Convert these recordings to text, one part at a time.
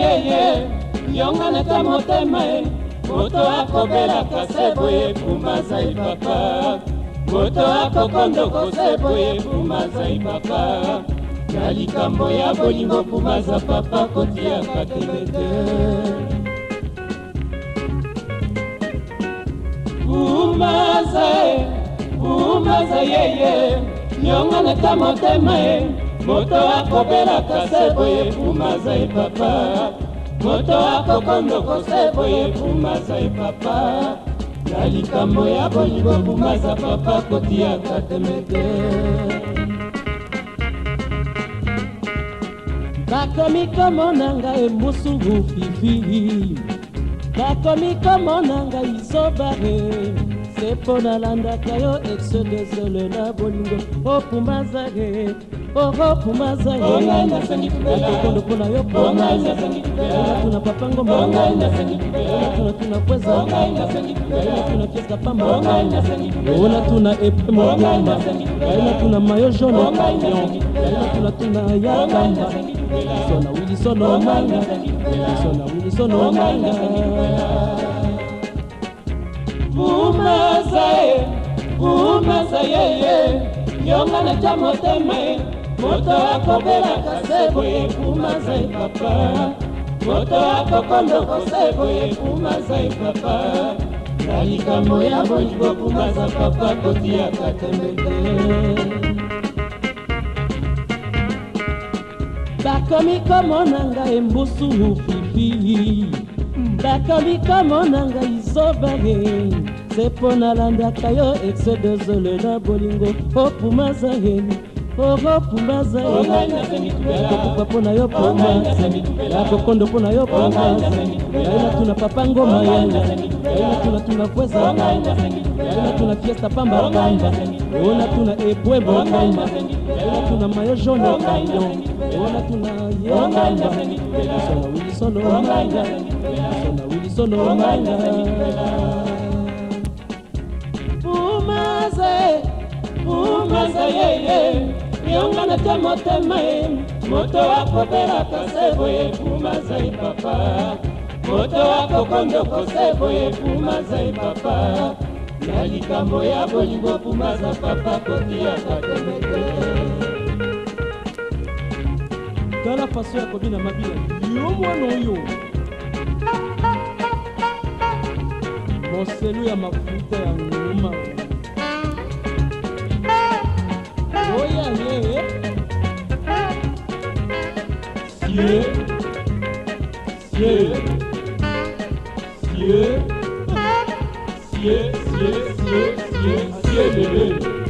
yeye yongana ta motema e, moto akobelaka se boye kumazai papa moto akokondoko se boye kumazai papa na likambo ya bolingo kumaza papa kotiaka tebe te kumaza kumaza e, yeye yongana ta motema e, moto akobelaka se boye pumaza e papa moto akokondoko se boye pumaza e papa na likambo ya bolingo pumaza papa kotiaka temete bakomi komona ngai musulu fifi bakomi komona ngai zobare se mpo nalandaka yo exodesole na bolingo opumaza e oho pumaza yekonduku na yo kuna papango mbona tuna kweza tuna fiesta pamba ona tuna epe motema aina tuna mayo jone tuna tuna ya pamba sona wilisono manga sona wilisono manga pumaza ye pumaza yeye nyonga na cha motema moto akobelaka se boye kuma zai papa moto akokondoko se boye kuma zai papa na likambo ya bolingo kuma za papa kotiaka tembete bakomi komona ngai mbusu mopipili bakomi komona ngai zobage se mpo nalandaka yo exodozolo na bolingo opumazaeni okokumbaza nakokupa mpo na yo poma nakokondo mpo na yo poma yaina tuna papa ngoma yaya yaina tuna tuna kweza yaina tuna fiesta pambapamba ona tuna epwembo kamba ona tuna mayo jaune kamba ona tuna ye kamba wilisona wilisona omanga wilisona wilisona omanga umaze umaze yeye yeah, yeah. tongana te motema ye moto akobelaka se boye puma zai papa moto akokondo kose boye puma zai papa na likambo ya bolingo puma za papa kotiaka temete tala faso ya kobina mabila yo mwana oyo moselu ya mafuta ya nguma Oh yeah, yeah, yeah. Yeah. Yeah. Yeah. Yeah. Yeah. Yeah. Yeah. Yeah. Yeah. Yeah. Yeah.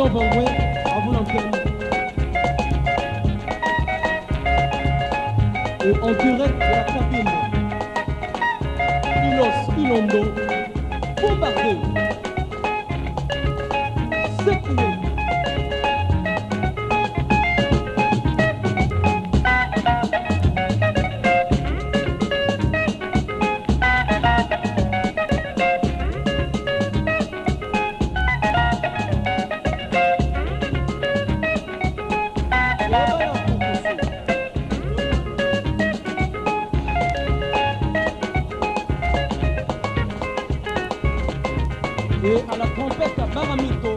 Gaston Bongwe, on vous l'entraîne. Et en direct de la cabine, Ilos Ilondo, bombardé. C'est et à la trompette à Baramito.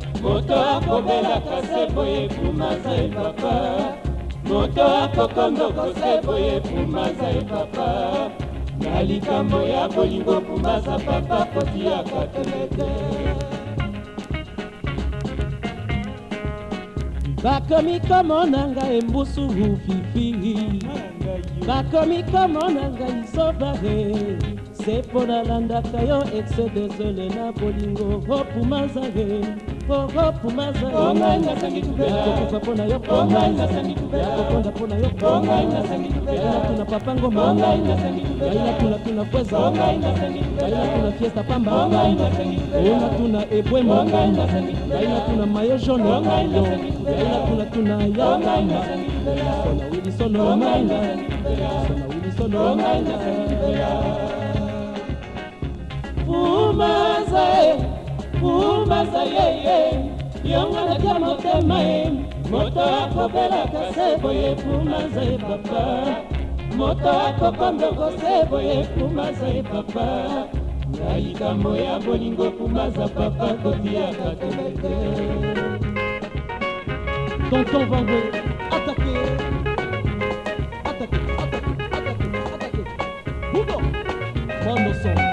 moto akobelaka se boye pumaza e papa moto akokondoko se boye pumaza e papa na likambo ya bolingo pumaza papa kotiaka telete bakomi komona ngai embusu fifi bakomi komona ngai sobare se mpo nalandaka yo exe desole na bolingo opumazae oh, hopu mazala nakufa mpona yo kokonda mpona yo tuna papa ngoma yaila tuna tuna kweza yaila tuna fiesta pamba ona tuna ebwemo yaila tuna mayo jone yaila tuna tuna yamama sona wilisono sona wilisono ye yongo natya motema ye moto akobelaka se boye pumaza ye papa moto akokomdoko se boye pumaza ye papa na likambo ya bolingo pumaza papa kotiaka tobete tonton vango atake atake atake atake atake bugo bon moson